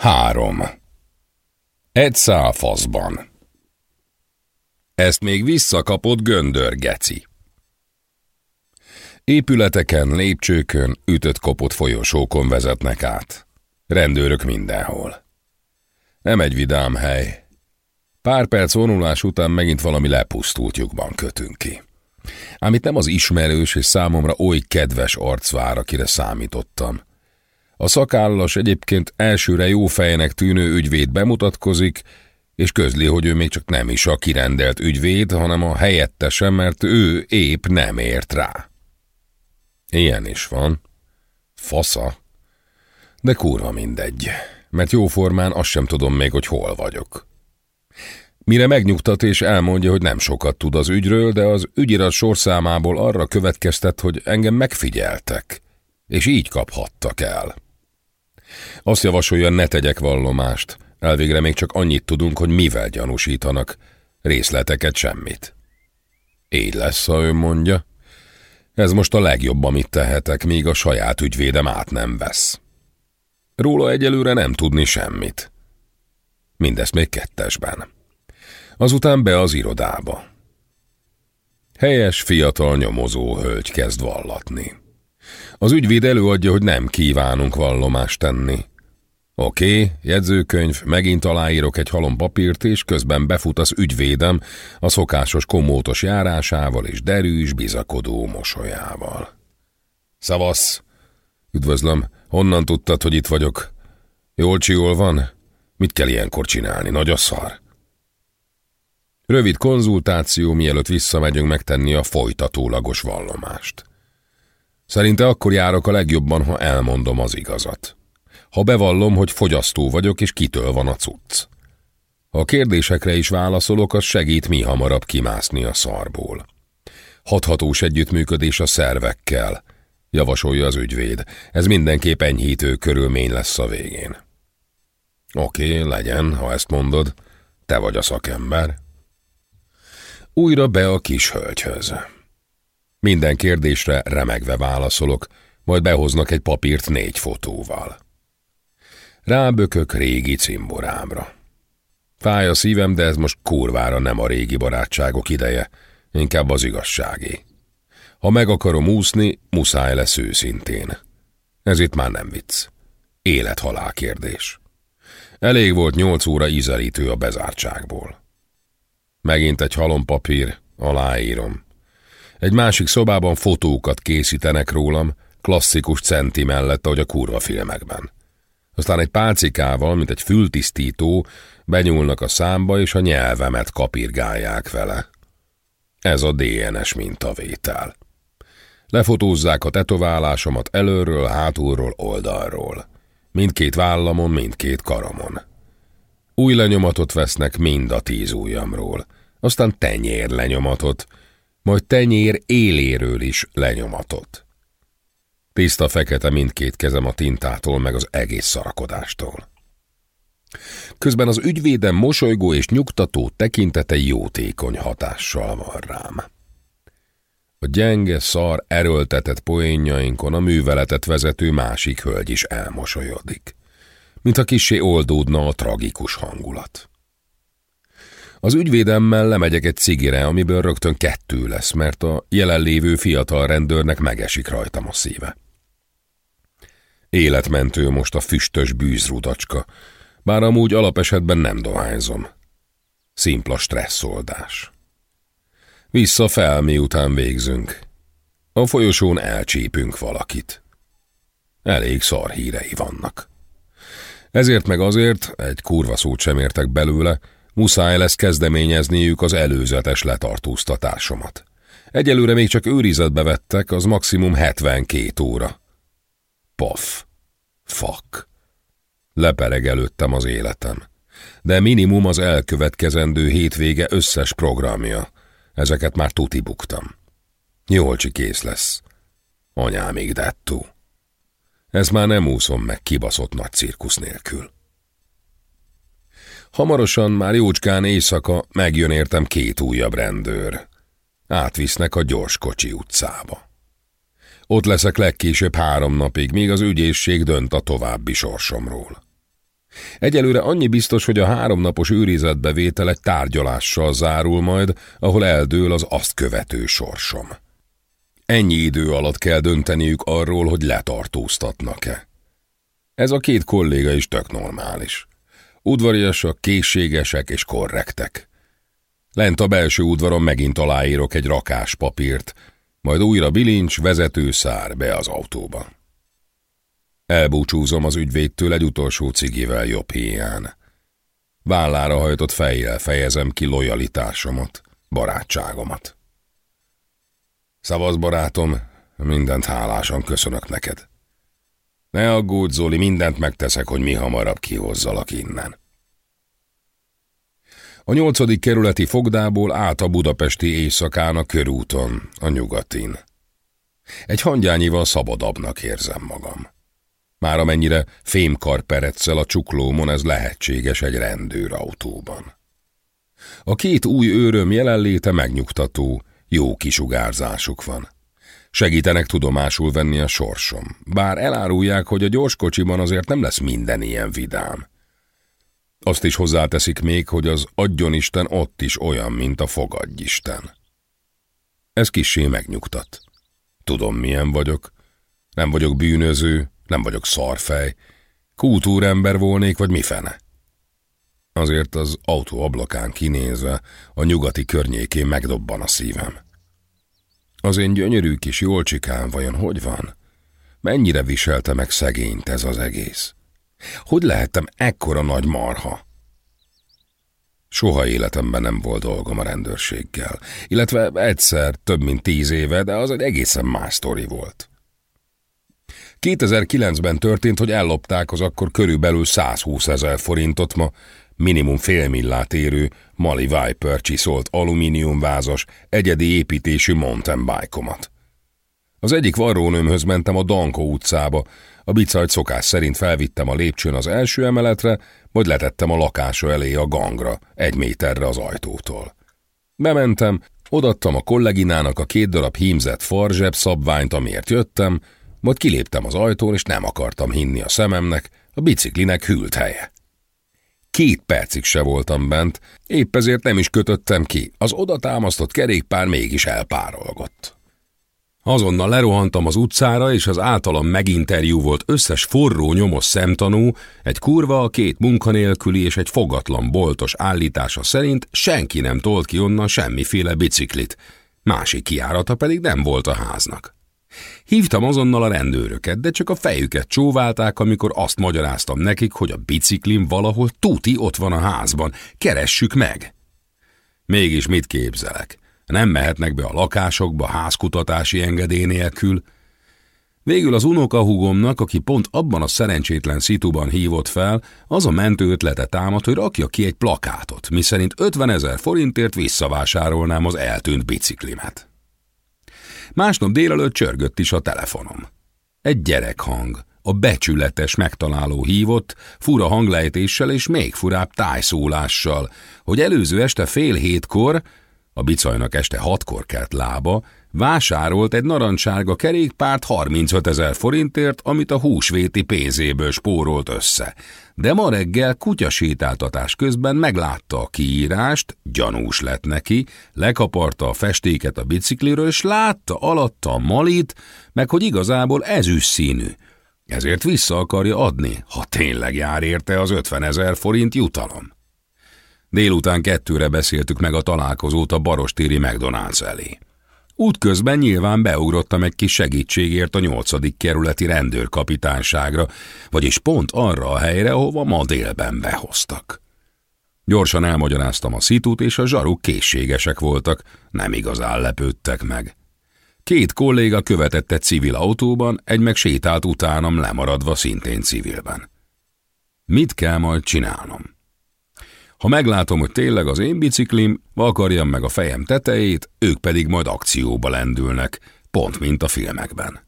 Három. Egy szál. Ezt még visszakapott göndör, geci. Épületeken, lépcsőkön, ütött kopott folyosókon vezetnek át. Rendőrök mindenhol. Nem egy vidám hely. Pár perc vonulás után megint valami lepusztult lyukban kötünk ki. Ám itt nem az ismerős és számomra oly kedves arc vár, akire számítottam. A szakállas egyébként elsőre jó fejnek tűnő ügyvéd bemutatkozik, és közli, hogy ő még csak nem is a kirendelt ügyvéd, hanem a helyettese, mert ő épp nem ért rá. Ilyen is van. Fasza. De kurva mindegy, mert jóformán azt sem tudom még, hogy hol vagyok. Mire megnyugtat és elmondja, hogy nem sokat tud az ügyről, de az ügyirat sorszámából arra következtet, hogy engem megfigyeltek, és így kaphattak el. Azt javasolja, ne tegyek vallomást. Elvégre még csak annyit tudunk, hogy mivel gyanúsítanak. Részleteket semmit. Így lesz, ha ő mondja. Ez most a legjobb, amit tehetek, míg a saját ügyvédem át nem vesz. Róla egyelőre nem tudni semmit. Mindezt még kettesben. Azután be az irodába. Helyes, fiatal nyomozó hölgy kezd vallatni. Az ügyvéd előadja, hogy nem kívánunk vallomást tenni. Oké, okay, jegyzőkönyv, megint aláírok egy halom papírt, és közben befut az ügyvédem a szokásos komótos járásával és derűs, bizakodó mosolyával. Szavasz! Üdvözlöm, honnan tudtad, hogy itt vagyok? Jól csiol van? Mit kell ilyenkor csinálni, nagy a szar? Rövid konzultáció, mielőtt visszamegyünk megtenni a folytatólagos vallomást. Szerinte akkor járok a legjobban, ha elmondom az igazat. Ha bevallom, hogy fogyasztó vagyok, és kitől van a cucc. Ha a kérdésekre is válaszolok, az segít mi hamarabb kimászni a szarból. Hathatós együttműködés a szervekkel, javasolja az ügyvéd. Ez mindenképp enyhítő körülmény lesz a végén. Oké, legyen, ha ezt mondod. Te vagy a szakember. Újra be a kis hölgyhöz. Minden kérdésre remegve válaszolok, majd behoznak egy papírt négy fotóval. Rábökök régi cimborámra. Fáj a szívem, de ez most kurvára nem a régi barátságok ideje, inkább az igazságé. Ha meg akarom úszni, muszáj lesz őszintén. Ez itt már nem vicc. Élet-halál kérdés. Elég volt nyolc óra ízelítő a bezártságból. Megint egy halompapír, aláírom. Egy másik szobában fotókat készítenek rólam, klasszikus centi mellett, ahogy a kurva filmekben. Aztán egy pálcikával, mint egy fültisztító, benyúlnak a számba, és a nyelvemet kapirgálják vele. Ez a DNS mintavétel. Lefotózzák a tetoválásomat előről, hátulról, oldalról. Mindkét vállamon, mindkét karamon. Új lenyomatot vesznek mind a tíz ujjamról, aztán tenyér lenyomatot, majd tenyér éléről is lenyomatot. Tiszta fekete mindkét kezem a tintától, meg az egész szarakodástól. Közben az ügyvédem mosolygó és nyugtató tekintete jótékony hatással van rám. A gyenge, szar, erőltetett poénjainkon a műveletet vezető másik hölgy is elmosolyodik, mintha kisé oldódna a tragikus hangulat. Az ügyvédemmel lemegyek egy cigire, amiből rögtön kettő lesz, mert a jelenlévő fiatal rendőrnek megesik rajtam a szíve. Életmentő most a füstös bűzrudacska, bár amúgy alapesetben nem dohányzom. Szimpla stresszoldás. Vissza fel, miután végzünk. A folyosón elcsípünk valakit. Elég szar hírei vannak. Ezért meg azért, egy kurva szót sem értek belőle, Muszáj lesz kezdeményezniük az előzetes letartóztatásomat. Egyelőre még csak őrizetbe vettek, az maximum 72 óra. Paf. Fak. Lepereg előttem az életem. De minimum az elkövetkezendő hétvége összes programja. Ezeket már tuti buktam. Nyolcsi kész lesz. Anyámig dettó. Ez már nem úszom meg kibaszott nagy cirkusz nélkül. Hamarosan már jócskán éjszaka megjön értem két újabb rendőr. Átvisznek a gyorskocsi utcába. Ott leszek legkésőbb három napig, míg az ügyészség dönt a további sorsomról. Egyelőre annyi biztos, hogy a háromnapos őrizetbevétel egy tárgyalással zárul majd, ahol eldől az azt követő sorsom. Ennyi idő alatt kell dönteniük arról, hogy letartóztatnak-e. Ez a két kolléga is tök normális. Udvariasak, készségesek és korrektek. Lent a belső udvaron megint aláírok egy rakás papírt, majd újra bilincs, vezető szár be az autóba. Elbúcsúzom az ügyvédtől egy utolsó cigivel jobb híján. Vállára hajtott fejjel fejezem ki lojalitásomat, barátságomat. Szavaz, barátom, mindent hálásan köszönök neked. Ne aggódj, Zoli, mindent megteszek, hogy mi hamarabb kihozzalak innen. A nyolcadik kerületi fogdából át a budapesti éjszakán a körúton, a nyugatin. Egy hangyányival szabadabbnak érzem magam. Már amennyire fémkarpereccel a csuklómon ez lehetséges egy rendőrautóban. A két új őröm jelenléte megnyugtató, jó kisugárzásuk van. Segítenek tudomásul venni a sorsom, bár elárulják, hogy a gyorskocsiban azért nem lesz minden ilyen vidám. Azt is hozzáteszik még, hogy az adjonisten ott is olyan, mint a fogadjisten. Ez kissé megnyugtat. Tudom, milyen vagyok. Nem vagyok bűnöző, nem vagyok szarfej. Kultúrember volnék, vagy mi fene? Azért az autó ablakán kinézve a nyugati környékén megdobban a szívem. Az én gyönyörű kis Jolcsikám vajon hogy van? Mennyire viselte meg szegényt ez az egész? Hogy lehettem ekkora nagy marha? Soha életemben nem volt dolgom a rendőrséggel, illetve egyszer több mint tíz éve, de az egy egészen más sztori volt. 2009-ben történt, hogy ellopták az akkor körülbelül 120 ezer forintot ma minimum félmillát érő Mali Viper csiszolt alumíniumvázas, egyedi építésű mountain bike-omat. Az egyik varrónőmhöz mentem a Danko utcába, a bicajt szokás szerint felvittem a lépcsőn az első emeletre, majd letettem a lakása elé a gangra, egy méterre az ajtótól. Bementem, odattam a kolleginának a két darab hímzett farzseb szabványt, amiért jöttem, majd kiléptem az ajtón, és nem akartam hinni a szememnek, a biciklinek hűlt helye. Két percig se voltam bent, épp ezért nem is kötöttem ki, az oda támasztott kerékpár mégis elpárolgott. Azonnal lerohantam az utcára, és az általam meginterjú volt összes forró nyomos szemtanú, egy kurva, két munkanélküli és egy fogatlan boltos állítása szerint senki nem tolt ki onnan semmiféle biciklit, másik kiárata pedig nem volt a háznak. Hívtam azonnal a rendőröket, de csak a fejüket csóválták, amikor azt magyaráztam nekik, hogy a biciklim valahol tuti ott van a házban, keressük meg. Mégis mit képzelek? Nem mehetnek be a lakásokba házkutatási engedély nélkül. Végül az unokahúgomnak, aki pont abban a szerencsétlen szituban hívott fel, az a mentő ötlete támad, hogy rakja ki egy plakátot, miszerint 50 ezer forintért visszavásárolnám az eltűnt biciklimet. Másnap délelőtt csörgött is a telefonom. Egy gyerekhang, a becsületes megtaláló hívott, fura hanglejtéssel és még furább tájszólással, hogy előző este fél hétkor, a bicajnak este hatkor kelt lába, vásárolt egy narancssárga kerékpárt 35 ezer forintért, amit a húsvéti pénzéből spórolt össze. De ma reggel kutyasétáltatás közben meglátta a kiírást, gyanús lett neki, lekaparta a festéket a bicikliről, és látta alatta a malit, meg hogy igazából ezüst színű. Ezért vissza akarja adni, ha tényleg jár érte az 50 ezer forint jutalom. Délután kettőre beszéltük meg a találkozót a Barostéri McDonald's elé. Útközben nyilván beugrottam egy kis segítségért a nyolcadik kerületi rendőrkapitányságra, vagyis pont arra a helyre, ahova ma délben behoztak. Gyorsan elmagyaráztam a szitut, és a zsaruk készségesek voltak, nem igazán lepődtek meg. Két kolléga követett egy civil autóban, egy meg sétált utánam lemaradva szintén civilben. Mit kell majd csinálnom? Ha meglátom, hogy tényleg az én biciklim, vakarjam meg a fejem tetejét, ők pedig majd akcióba lendülnek, pont mint a filmekben.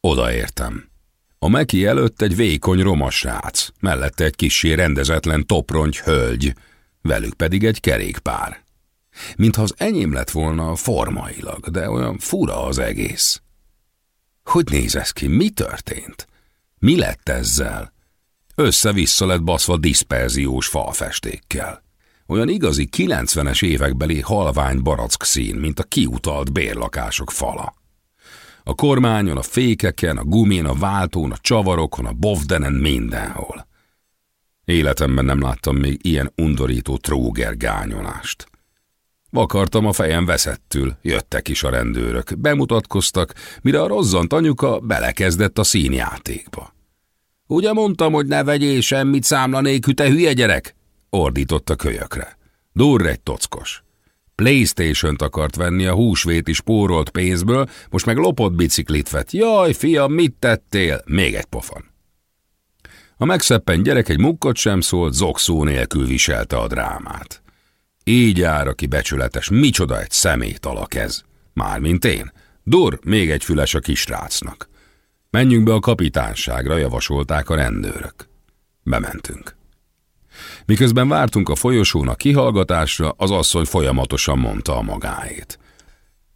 Odaértem. A meki előtt egy vékony romas srác, mellette egy kisé rendezetlen toprongy hölgy, velük pedig egy kerékpár. Mintha az enyém lett volna formailag, de olyan fura az egész. Hogy néz ez ki? Mi történt? Mi lett ezzel? Össze-vissza lett baszva diszperziós falfestékkel. Olyan igazi 90-es évekbeli halvány barack szín, mint a kiutalt bérlakások fala. A kormányon, a fékeken, a gumin, a váltón, a csavarokon, a bovdenen, mindenhol. Életemben nem láttam még ilyen undorító tróger gányolást. Vakartam a fejem veszettül, jöttek is a rendőrök, bemutatkoztak, mire a rozzant anyuka belekezdett a színjátékba. Ugye mondtam, hogy ne vegyél semmit számla nélkül, te hülye gyerek? ordított a kölyökre. Durr egy tockos. Playstation-t akart venni a húsvéti spórolt pénzből, most meg lopott biciklit vett. Jaj, fiam, mit tettél? Még egy pofon. A megszeppen gyerek egy mukkot sem szólt, zokszó nélkül viselte a drámát. Így jár, aki becsületes, micsoda egy szemét alak ez. Mármint én. Dur, még egy füles a kisrácnak. Menjünk be a kapitánságra, javasolták a rendőrök. Bementünk. Miközben vártunk a folyosón a kihallgatásra, az asszony folyamatosan mondta a magáét.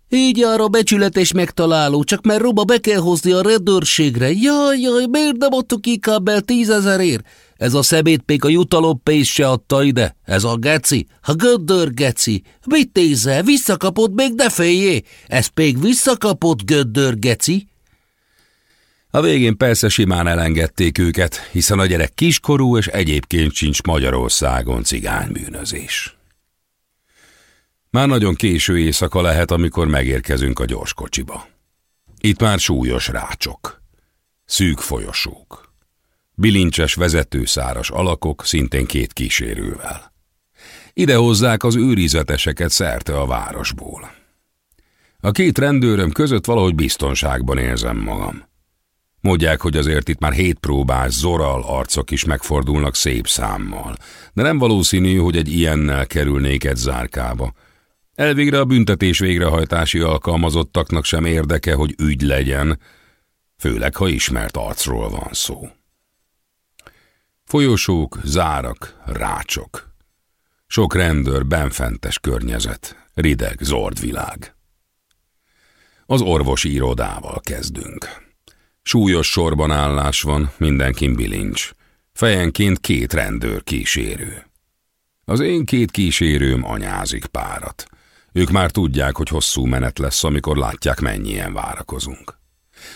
Így jár a becsületes megtaláló, csak mert Roba be kell hozni a rendőrségre. Jaj, jaj, miért nem adtuk ki kábel tízezerért? Ez a szemétpék a jutalompénzt se adta ide. Ez a geci, a göndör geci. Mit nézel, visszakapod, még ne féljé. Ez még visszakapod, göndör geci. A végén persze simán elengedték őket, hiszen a gyerek kiskorú és egyébként sincs Magyarországon cigánybűnözés. Már nagyon késő éjszaka lehet, amikor megérkezünk a gyorskocsiba. Itt már súlyos rácsok, szűk folyosók, bilincses vezetőszáras alakok, szintén két kísérővel. Ide hozzák az őrizeteseket szerte a városból. A két rendőröm között valahogy biztonságban érzem magam. Mondják, hogy azért itt már hét próbás, zoral arcok is megfordulnak szép számmal, de nem valószínű, hogy egy ilyennel kerülnék egy zárkába. Elvégre a büntetés végrehajtási alkalmazottaknak sem érdeke, hogy ügy legyen, főleg ha ismert arcról van szó. Folyosók, zárak, rácsok. Sok rendőr, benfentes környezet, rideg, zord világ. Az orvosi irodával kezdünk. Súlyos sorban állás van, mindenkin bilincs. Fejenként két rendőr kísérő. Az én két kísérőm anyázik párat. Ők már tudják, hogy hosszú menet lesz, amikor látják, mennyien várakozunk.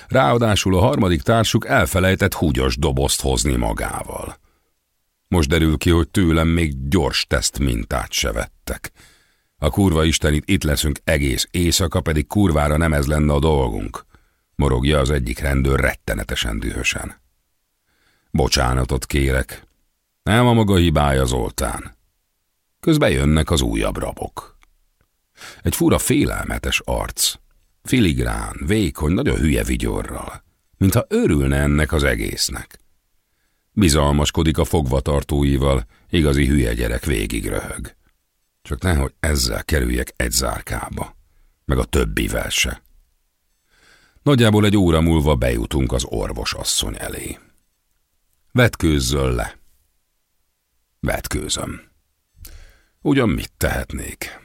Ráadásul a harmadik társuk elfelejtett húgyos dobozt hozni magával. Most derül ki, hogy tőlem még gyors teszt mintát se vettek. A kurva istenit itt leszünk egész éjszaka, pedig kurvára nem ez lenne a dolgunk morogja az egyik rendőr rettenetesen dühösen. Bocsánatot kérek. Nem a maga hibája, Zoltán. Közben jönnek az újabb rabok. Egy fura félelmetes arc. Filigrán, vékony, nagyon hülye vigyorral. Mintha örülne ennek az egésznek. Bizalmaskodik a fogvatartóival, igazi hülye gyerek végig röhög. Csak nehogy ezzel kerüljek egy zárkába, meg a többivel se. Nagyjából egy óra múlva bejutunk az orvos asszony elé. Vetkőzzöl le. Vetkőzöm. Ugyan mit tehetnék?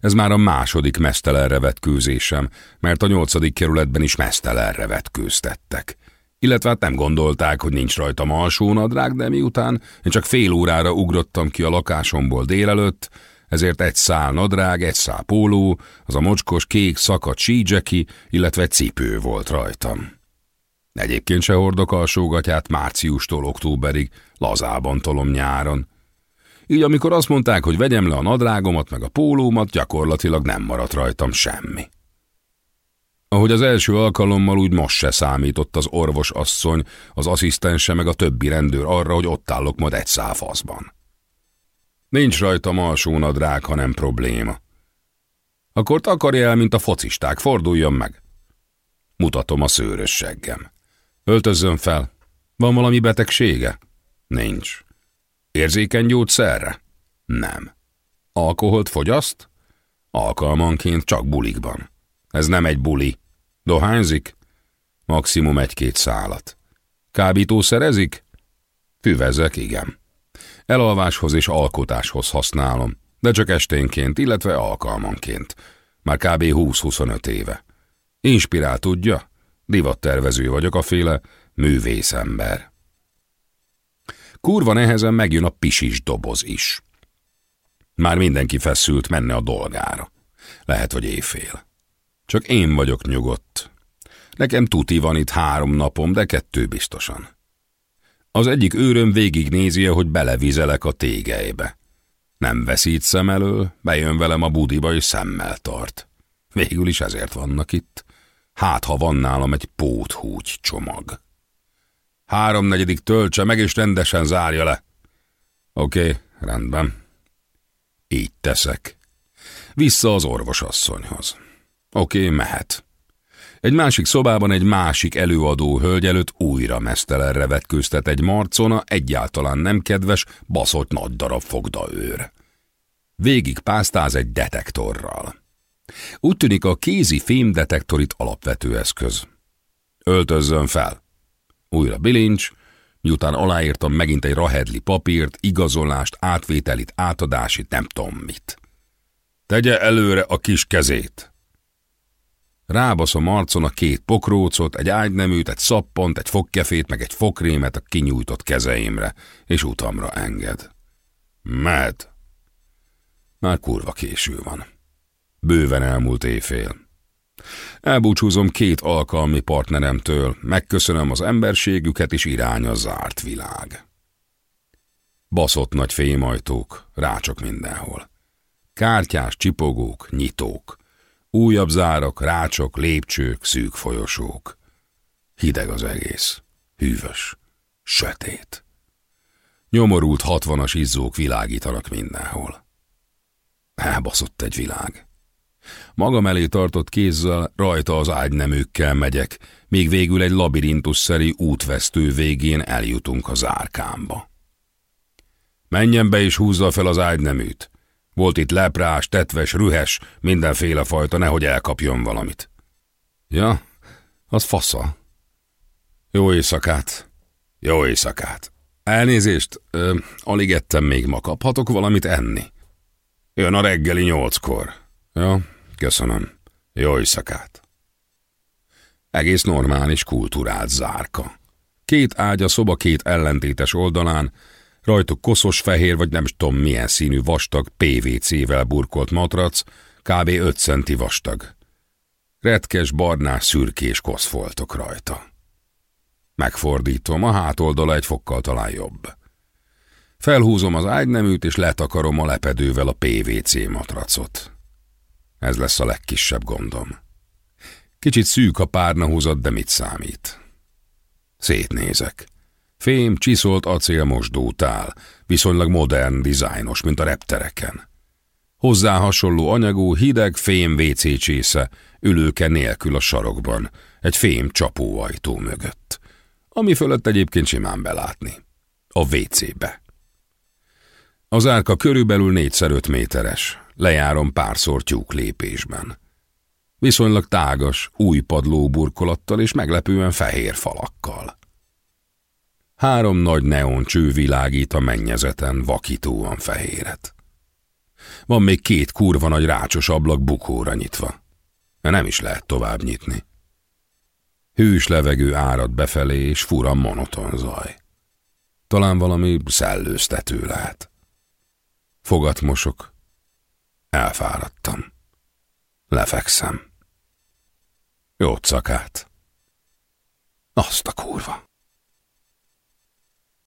Ez már a második mesztelenre vetkőzésem, mert a nyolcadik kerületben is mesztelenre vetkőztettek. Illetve hát nem gondolták, hogy nincs rajtam alsónadrág, de miután én csak fél órára ugrottam ki a lakásomból délelőtt, ezért egy szál nadrág, egy szál póló, az a mocskos kék szakadt sídzseki, illetve cipő volt rajtam. Egyébként se hordok alsógatját márciustól októberig, lazában tolom nyáron. Így amikor azt mondták, hogy vegyem le a nadrágomat meg a pólómat, gyakorlatilag nem maradt rajtam semmi. Ahogy az első alkalommal úgy most se számított az orvos asszony, az asszisztense meg a többi rendőr arra, hogy ott állok majd egy száfaszban. Nincs rajtam alsónadrág, ha nem probléma. Akkor takarja el, mint a focisták, forduljon meg. Mutatom a szőrös seggem. Öltözzön fel. Van valami betegsége? Nincs. Érzékeny gyógyszerre? Nem. Alkoholt fogyaszt? Alkalmanként csak bulikban. Ez nem egy buli. Dohányzik? Maximum egy-két szálat. Kábítószerezik? Füvezek, igen. Elalváshoz és alkotáshoz használom, de csak esténként, illetve alkalmanként. Már kb. 20-25 éve. Inspirál, tudja? Divattervező vagyok a féle művészember. Kurva nehezen megjön a pisis doboz is. Már mindenki feszült menne a dolgára. Lehet, hogy éjfél. Csak én vagyok nyugodt. Nekem tuti van itt három napom, de kettő biztosan. Az egyik őröm végignézi, hogy belevizelek a tégeibe. Nem veszít szem elől, bejön velem a budiba és szemmel tart. Végül is ezért vannak itt. Hát, ha van nálam egy póthúgy csomag. Háromnegyedik töltse meg, és rendesen zárja le. Oké, rendben. Így teszek. Vissza az orvosasszonyhoz. Oké, okay, mehet. Egy másik szobában egy másik előadó hölgy előtt újra mesztelenre vetkőztet egy marcona, egyáltalán nem kedves, baszott nagy darab fogda őr. Végig pásztáz egy detektorral. Úgy tűnik a kézi fémdetektor itt alapvető eszköz. Öltözzön fel. Újra bilincs, miután aláírtam megint egy rahedli papírt, igazolást, átvételit, átadásit, nem tudom mit. Tegye előre a kis kezét. Rábasz a marcon a két pokrócot, egy ágyneműt, egy szappont, egy fogkefét, meg egy fogkrémet a kinyújtott kezeimre, és utamra enged. Mehet. Már kurva késő van. Bőven elmúlt éjfél. Elbúcsúzom két alkalmi partneremtől, megköszönöm az emberségüket, és irány a zárt világ. Baszott nagy fémajtók, rácsok mindenhol. Kártyás csipogók, nyitók. Újabb zárak, rácsok, lépcsők, szűk folyosók. Hideg az egész. Hűvös. Sötét. Nyomorult hatvanas izzók világítanak mindenhol. Elbaszott egy világ. Magam elé tartott kézzel rajta az ágyneműkkel megyek, míg végül egy labirintusszerű útvesztő végén eljutunk az árkámba. Menjen be és húzza fel az ágyneműt. Volt itt leprás, tetves, rühes, mindenféle fajta, nehogy elkapjon valamit. Ja, az fasza. Jó éjszakát. Jó éjszakát. Elnézést, ö, alig ettem még ma, kaphatok valamit enni? Jön a reggeli nyolckor. Ja, köszönöm. Jó éjszakát. Egész normális, kulturált zárka. Két ágy a szoba két ellentétes oldalán, rajtuk koszos fehér vagy nem tudom milyen színű vastag PVC-vel burkolt matrac, kb. 5 centi vastag. Retkes, barnás, szürkés koszfoltok rajta. Megfordítom, a hátoldala egy fokkal talán jobb. Felhúzom az ágyneműt, és letakarom a lepedővel a PVC matracot. Ez lesz a legkisebb gondom. Kicsit szűk a párnahúzat, de mit számít? Szétnézek. Fém, csiszolt acél tál, viszonylag modern, dizájnos, mint a reptereken. Hozzá hasonló anyagú, hideg fém WC csésze, ülőke nélkül a sarokban, egy fém csapóajtó mögött, ami fölött egyébként simán belátni. A WC-be. Az árka körülbelül 4x5 méteres, lejárom párszor tyúk lépésben. Viszonylag tágas, új padló burkolattal és meglepően fehér falakkal. Három nagy neon cső világít a mennyezeten vakítóan fehéret. Van még két kurva nagy rácsos ablak bukóra nyitva. Nem is lehet tovább nyitni. Hűs levegő árad befelé, és fura monoton zaj. Talán valami szellőztető lehet. Fogat mosok. Elfáradtam. Lefekszem. Jót szakát. Azt a kurva.